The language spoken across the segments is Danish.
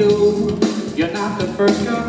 know you're not the first girl,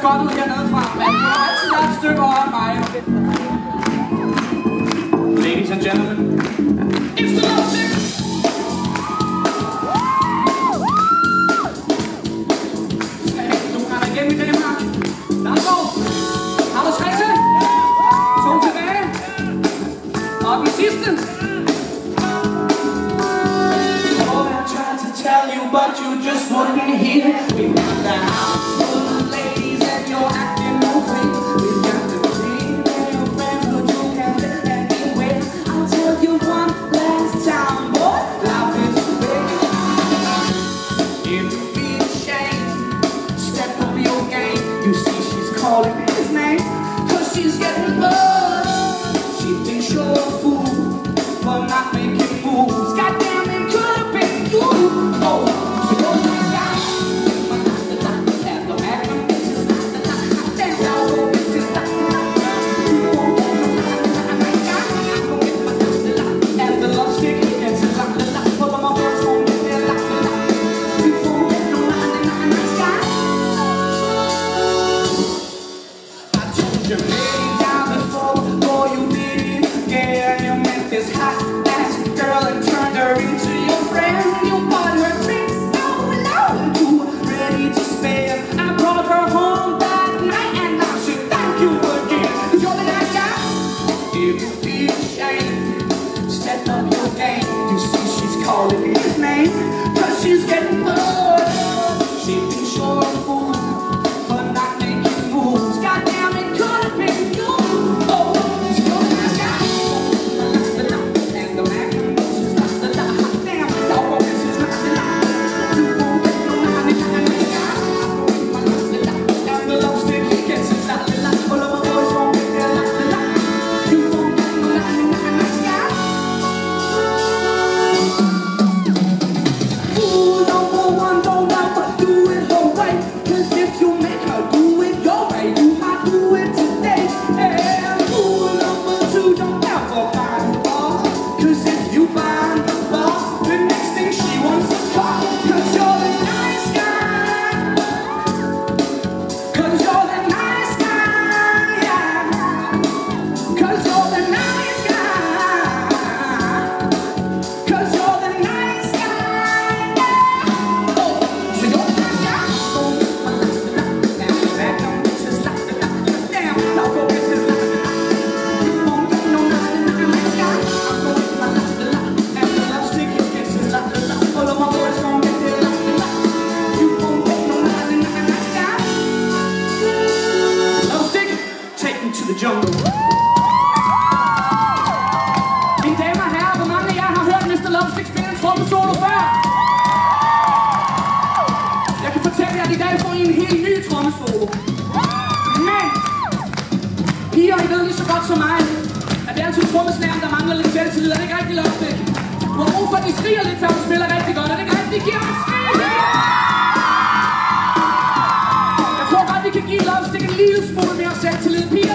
ser godt ud hernede fra, men du har altid været et stykke over mig. Ladies and gentlemen, it's the Cause she's getting. this hot ass girl and turned her into your friend. You bought her drinks all alone, ready to spare. I brought her home that night and I should thank you again. You're the nice guy. It would be. Step up your game. You see, she's calling his name, she's getting. en helt ny trommesolo. Men, piger, I ved lige så godt som mig, at det er altid trommeslæren, der mangler lidt selvtillid. Er det ikke rigtigt, Loftik? Du har brug for, at de skriger lidt, før du spiller rigtig godt. og det er ikke rigtigt? De giver dem! Jeg tror godt, vi kan give Loftik en lille smule mere selvtillid. Piger,